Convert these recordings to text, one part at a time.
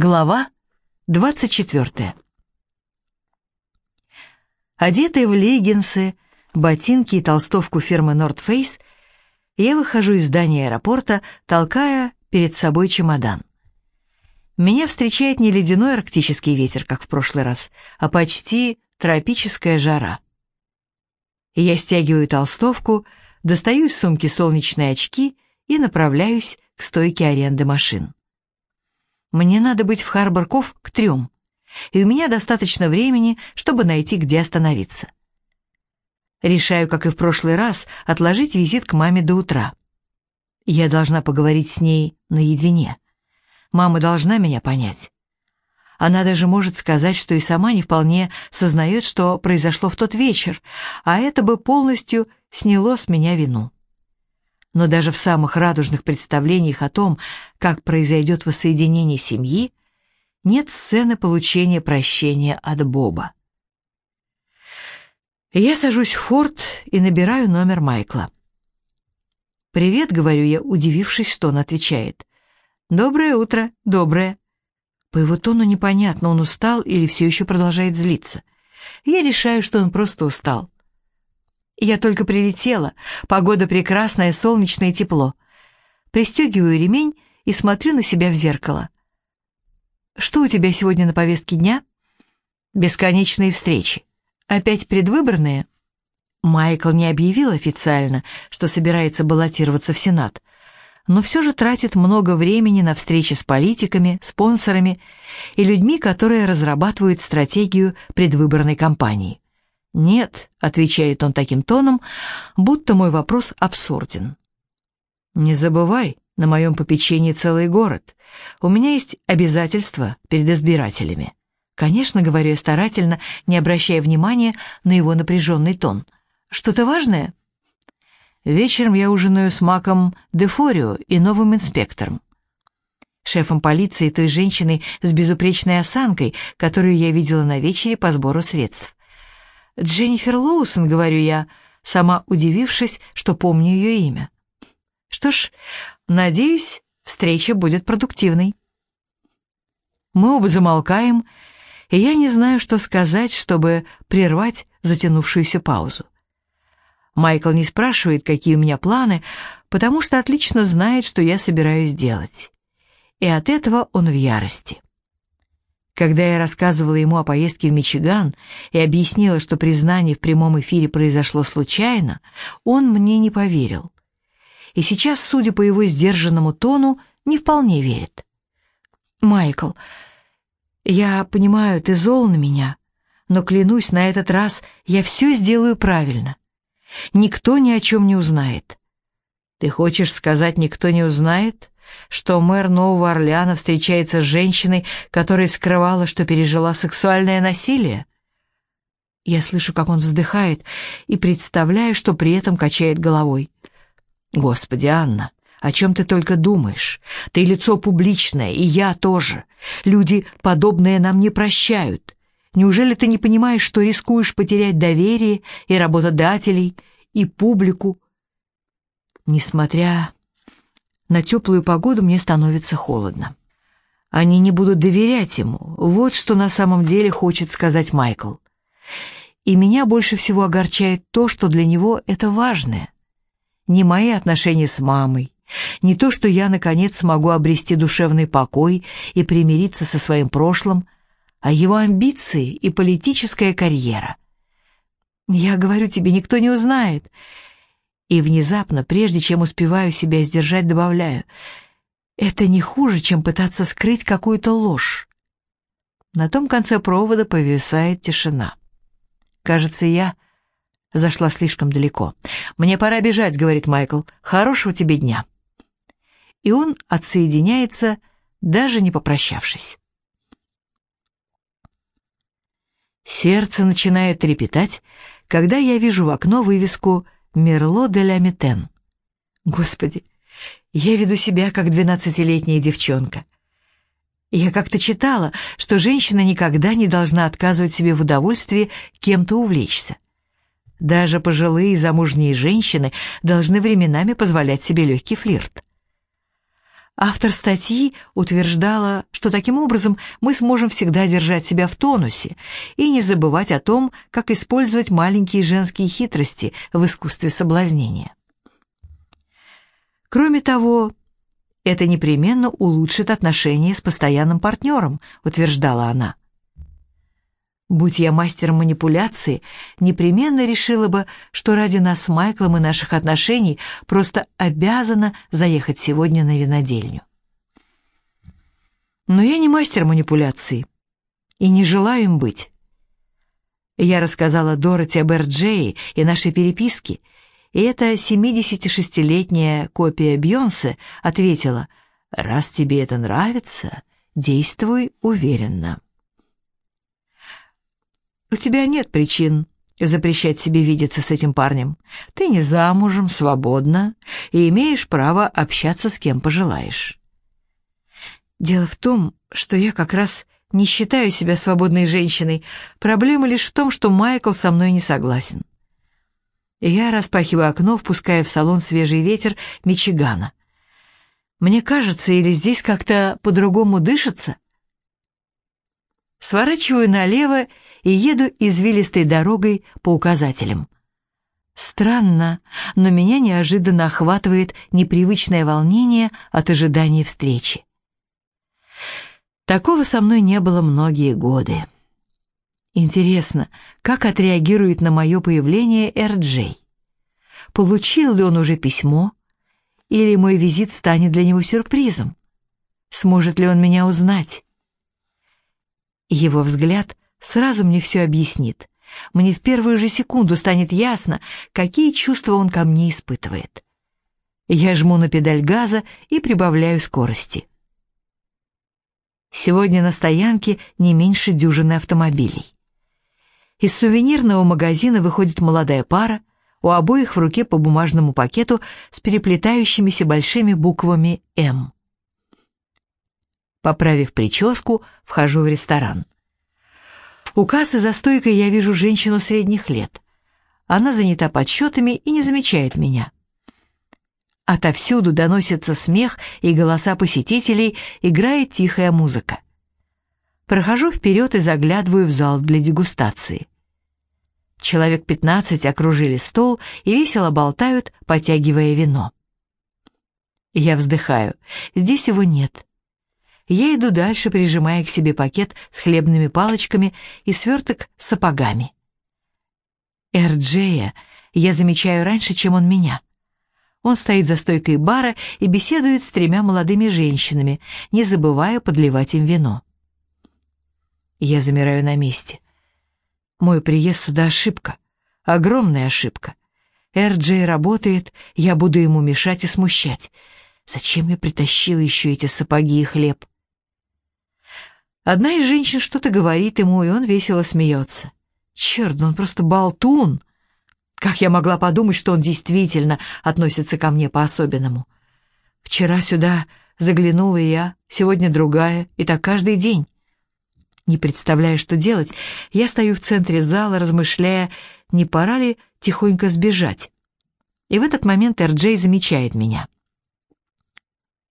Глава 24. Одетая в леггинсы, ботинки и толстовку фирмы North Face, я выхожу из здания аэропорта, толкая перед собой чемодан. Меня встречает не ледяной арктический ветер, как в прошлый раз, а почти тропическая жара. Я стягиваю толстовку, достаю из сумки солнечные очки и направляюсь к стойке аренды машин. Мне надо быть в Харборков к трем, и у меня достаточно времени, чтобы найти, где остановиться. Решаю, как и в прошлый раз, отложить визит к маме до утра. Я должна поговорить с ней наедине. Мама должна меня понять. Она даже может сказать, что и сама не вполне сознает, что произошло в тот вечер, а это бы полностью сняло с меня вину но даже в самых радужных представлениях о том, как произойдет воссоединение семьи, нет сцены получения прощения от Боба. Я сажусь в форт и набираю номер Майкла. «Привет», — говорю я, удивившись, что он отвечает. «Доброе утро, доброе». По его тону непонятно, он устал или все еще продолжает злиться. Я решаю, что он просто устал. Я только прилетела, погода прекрасная, солнечное тепло. Пристегиваю ремень и смотрю на себя в зеркало. Что у тебя сегодня на повестке дня? Бесконечные встречи. Опять предвыборные? Майкл не объявил официально, что собирается баллотироваться в Сенат, но все же тратит много времени на встречи с политиками, спонсорами и людьми, которые разрабатывают стратегию предвыборной кампании. «Нет», — отвечает он таким тоном, будто мой вопрос абсурден. «Не забывай, на моем попечении целый город. У меня есть обязательства перед избирателями». Конечно, говорю я старательно, не обращая внимания на его напряженный тон. «Что-то важное?» Вечером я ужинаю с Маком Дефорио и новым инспектором. Шефом полиции той женщиной с безупречной осанкой, которую я видела на вечере по сбору средств. «Дженнифер Лоусон», — говорю я, сама удивившись, что помню ее имя. Что ж, надеюсь, встреча будет продуктивной. Мы оба замолкаем, и я не знаю, что сказать, чтобы прервать затянувшуюся паузу. Майкл не спрашивает, какие у меня планы, потому что отлично знает, что я собираюсь делать. И от этого он в ярости. Когда я рассказывала ему о поездке в Мичиган и объяснила, что признание в прямом эфире произошло случайно, он мне не поверил. И сейчас, судя по его сдержанному тону, не вполне верит. «Майкл, я понимаю, ты зол на меня, но клянусь, на этот раз я все сделаю правильно. Никто ни о чем не узнает». «Ты хочешь сказать, никто не узнает?» Что мэр Нового Орлеана встречается с женщиной, которая скрывала, что пережила сексуальное насилие? Я слышу, как он вздыхает, и представляю, что при этом качает головой. «Господи, Анна, о чем ты только думаешь? Ты лицо публичное, и я тоже. Люди, подобные нам, не прощают. Неужели ты не понимаешь, что рискуешь потерять доверие и работодателей, и публику?» Несмотря на теплую погоду мне становится холодно. Они не будут доверять ему. Вот что на самом деле хочет сказать Майкл. И меня больше всего огорчает то, что для него это важное. Не мои отношения с мамой, не то, что я, наконец, смогу обрести душевный покой и примириться со своим прошлым, а его амбиции и политическая карьера. Я говорю тебе, никто не узнает. И внезапно, прежде чем успеваю себя сдержать, добавляю, это не хуже, чем пытаться скрыть какую-то ложь. На том конце провода повисает тишина. Кажется, я зашла слишком далеко. «Мне пора бежать», — говорит Майкл. «Хорошего тебе дня». И он отсоединяется, даже не попрощавшись. Сердце начинает трепетать, когда я вижу в окно вывеску «Связь» Мерло де ля Метен. Господи, я веду себя как двенадцатилетняя девчонка. Я как-то читала, что женщина никогда не должна отказывать себе в удовольствии кем-то увлечься. Даже пожилые замужние женщины должны временами позволять себе легкий флирт. Автор статьи утверждала, что таким образом мы сможем всегда держать себя в тонусе и не забывать о том, как использовать маленькие женские хитрости в искусстве соблазнения. Кроме того, это непременно улучшит отношения с постоянным партнером, утверждала она. Будь я мастером манипуляции, непременно решила бы, что ради нас с Майклом и наших отношений просто обязана заехать сегодня на винодельню. Но я не мастер манипуляции и не желаю им быть. Я рассказала Дороти об Эрджее и нашей переписке, и эта 76-летняя копия Бьонсе ответила, «Раз тебе это нравится, действуй уверенно». У тебя нет причин запрещать себе видеться с этим парнем. Ты не замужем, свободна и имеешь право общаться с кем пожелаешь. Дело в том, что я как раз не считаю себя свободной женщиной. Проблема лишь в том, что Майкл со мной не согласен. Я распахиваю окно, впуская в салон свежий ветер Мичигана. Мне кажется, или здесь как-то по-другому дышится. Сворачиваю налево и еду извилистой дорогой по указателям. Странно, но меня неожиданно охватывает непривычное волнение от ожидания встречи. Такого со мной не было многие годы. Интересно, как отреагирует на мое появление Эр-Джей? Получил ли он уже письмо? Или мой визит станет для него сюрпризом? Сможет ли он меня узнать? Его взгляд сразу мне все объяснит. Мне в первую же секунду станет ясно, какие чувства он ко мне испытывает. Я жму на педаль газа и прибавляю скорости. Сегодня на стоянке не меньше дюжины автомобилей. Из сувенирного магазина выходит молодая пара, у обоих в руке по бумажному пакету с переплетающимися большими буквами «М». Поправив прическу, вхожу в ресторан. У кассы за стойкой я вижу женщину средних лет. Она занята подсчетами и не замечает меня. Отовсюду доносится смех и голоса посетителей, играет тихая музыка. Прохожу вперед и заглядываю в зал для дегустации. Человек пятнадцать окружили стол и весело болтают, потягивая вино. Я вздыхаю. Здесь его нет. Я иду дальше, прижимая к себе пакет с хлебными палочками и сверток с сапогами. Эрджея я замечаю раньше, чем он меня. Он стоит за стойкой бара и беседует с тремя молодыми женщинами, не забывая подливать им вино. Я замираю на месте. Мой приезд сюда ошибка, огромная ошибка. Эрджей работает, я буду ему мешать и смущать. Зачем я притащила еще эти сапоги и хлеб? Одна из женщин что-то говорит ему, и он весело смеется. Черт, он просто болтун. Как я могла подумать, что он действительно относится ко мне по-особенному? Вчера сюда заглянула я, сегодня другая, и так каждый день. Не представляя, что делать, я стою в центре зала, размышляя, не пора ли тихонько сбежать. И в этот момент Эрджей замечает меня.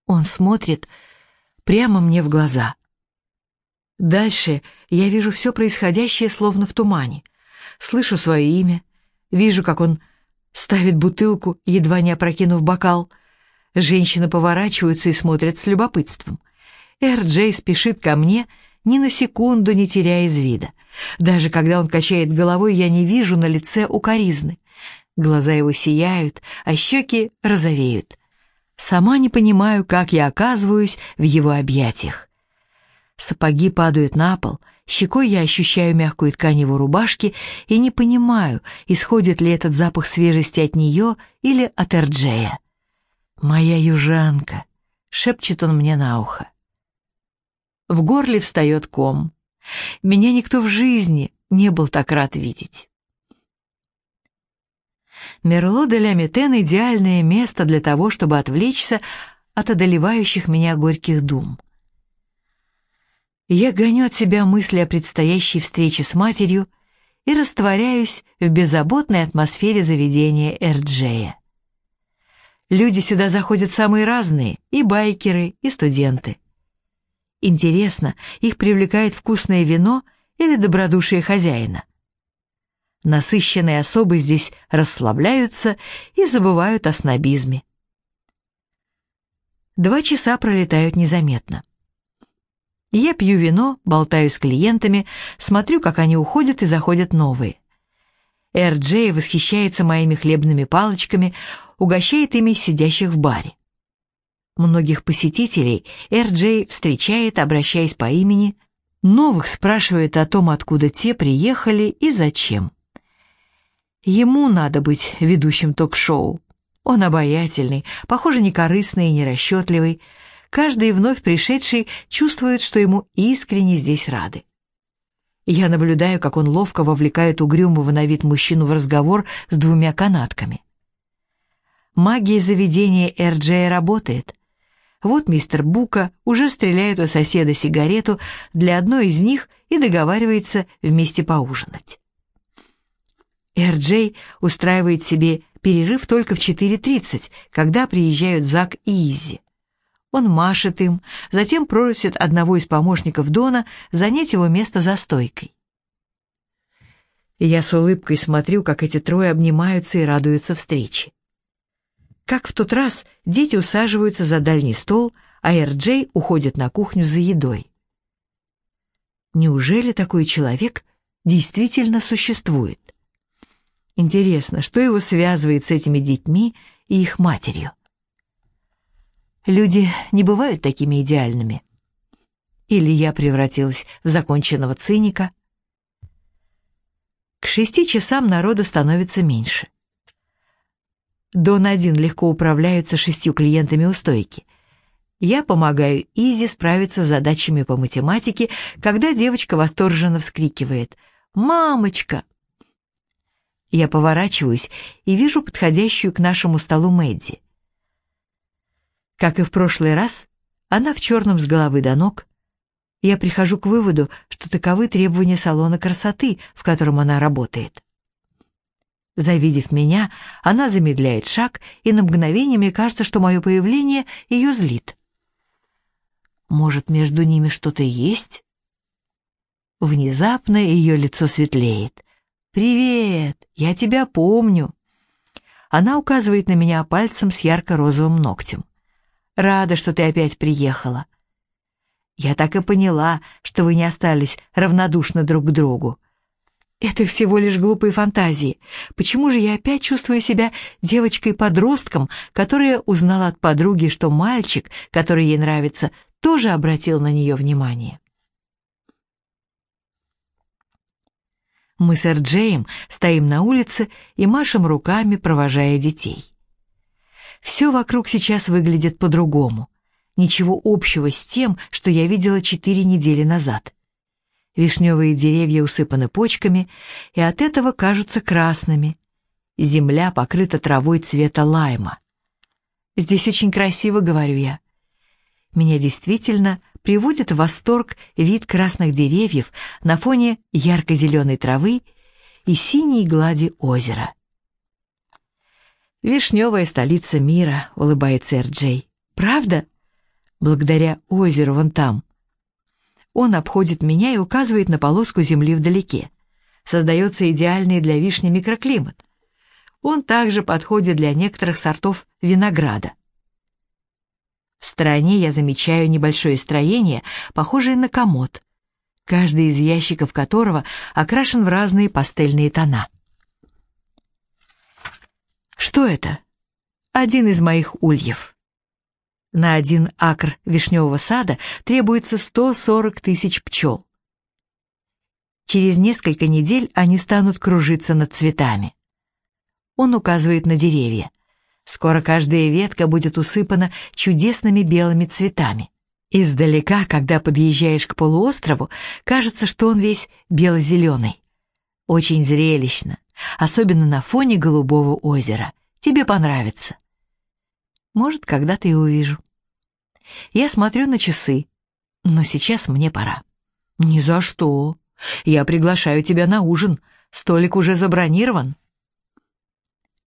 Он смотрит прямо мне в глаза — Дальше я вижу все происходящее словно в тумане. Слышу свое имя, вижу, как он ставит бутылку, едва не опрокинув бокал. Женщины поворачиваются и смотрят с любопытством. Эр-Джей спешит ко мне, ни на секунду не теряя из вида. Даже когда он качает головой, я не вижу на лице укоризны. Глаза его сияют, а щеки розовеют. Сама не понимаю, как я оказываюсь в его объятиях. Сапоги падают на пол, щекой я ощущаю мягкую ткань его рубашки и не понимаю, исходит ли этот запах свежести от нее или от Эрджея. «Моя южанка», — шепчет он мне на ухо. В горле встает ком. Меня никто в жизни не был так рад видеть. Мерло де ля Метен — идеальное место для того, чтобы отвлечься от одолевающих меня горьких дум. Я гоню от себя мысли о предстоящей встрече с матерью и растворяюсь в беззаботной атмосфере заведения Эрджея. Люди сюда заходят самые разные, и байкеры, и студенты. Интересно, их привлекает вкусное вино или добродушие хозяина. Насыщенные особы здесь расслабляются и забывают о снобизме. Два часа пролетают незаметно. Я пью вино, болтаю с клиентами, смотрю, как они уходят и заходят новые. Эр-Джей восхищается моими хлебными палочками, угощает ими сидящих в баре. Многих посетителей Эр-Джей встречает, обращаясь по имени, новых спрашивает о том, откуда те приехали и зачем. Ему надо быть ведущим ток-шоу. Он обаятельный, похоже, некорыстный и нерасчетливый. Каждый вновь пришедший чувствует, что ему искренне здесь рады. Я наблюдаю, как он ловко вовлекает угрюмого на вид мужчину в разговор с двумя канатками. Магия заведения Эр-Джея работает. Вот мистер Бука уже стреляет у соседа сигарету для одной из них и договаривается вместе поужинать. Эр-Джей устраивает себе перерыв только в 4.30, когда приезжают Зак и Изи. Он машет им, затем просит одного из помощников Дона занять его место за стойкой. я с улыбкой смотрю, как эти трое обнимаются и радуются встрече. Как в тот раз дети усаживаются за дальний стол, а Эр-Джей уходит на кухню за едой. Неужели такой человек действительно существует? Интересно, что его связывает с этими детьми и их матерью? Люди не бывают такими идеальными. Или я превратилась в законченного циника? К шести часам народа становится меньше. Дон один легко управляются шестью клиентами у стойки. Я помогаю Изи справиться с задачами по математике, когда девочка восторженно вскрикивает «Мамочка!». Я поворачиваюсь и вижу подходящую к нашему столу Мэдди. Как и в прошлый раз, она в черном с головы до ног. Я прихожу к выводу, что таковы требования салона красоты, в котором она работает. Завидев меня, она замедляет шаг, и на мгновение мне кажется, что мое появление ее злит. Может, между ними что-то есть? Внезапно ее лицо светлеет. «Привет! Я тебя помню!» Она указывает на меня пальцем с ярко-розовым ногтем. «Рада, что ты опять приехала». «Я так и поняла, что вы не остались равнодушны друг к другу. Это всего лишь глупые фантазии. Почему же я опять чувствую себя девочкой-подростком, которая узнала от подруги, что мальчик, который ей нравится, тоже обратил на нее внимание?» Мы с Эрджеем стоим на улице и машем руками, провожая детей. Все вокруг сейчас выглядит по-другому. Ничего общего с тем, что я видела четыре недели назад. Вишневые деревья усыпаны почками и от этого кажутся красными. Земля покрыта травой цвета лайма. «Здесь очень красиво», — говорю я. Меня действительно приводит в восторг вид красных деревьев на фоне ярко-зеленой травы и синей глади озера. «Вишневая столица мира», — улыбается Эрджей. «Правда?» «Благодаря озеру вон там». Он обходит меня и указывает на полоску земли вдалеке. Создается идеальный для вишни микроклимат. Он также подходит для некоторых сортов винограда. В стороне я замечаю небольшое строение, похожее на комод, каждый из ящиков которого окрашен в разные пастельные тона. Что это? Один из моих ульев. На один акр вишневого сада требуется 140 тысяч пчел. Через несколько недель они станут кружиться над цветами. Он указывает на деревья. Скоро каждая ветка будет усыпана чудесными белыми цветами. Издалека, когда подъезжаешь к полуострову, кажется, что он весь бело-зеленый. Очень зрелищно, особенно на фоне голубого озера. Тебе понравится. Может, когда-то и увижу. Я смотрю на часы, но сейчас мне пора. Ни за что. Я приглашаю тебя на ужин. Столик уже забронирован.